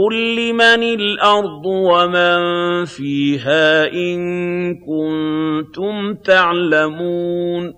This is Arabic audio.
قُل لِّمَنِ الْأَرْضُ وَمَن فِيهَا إِن كُنتُمْ تَعْلَمُونَ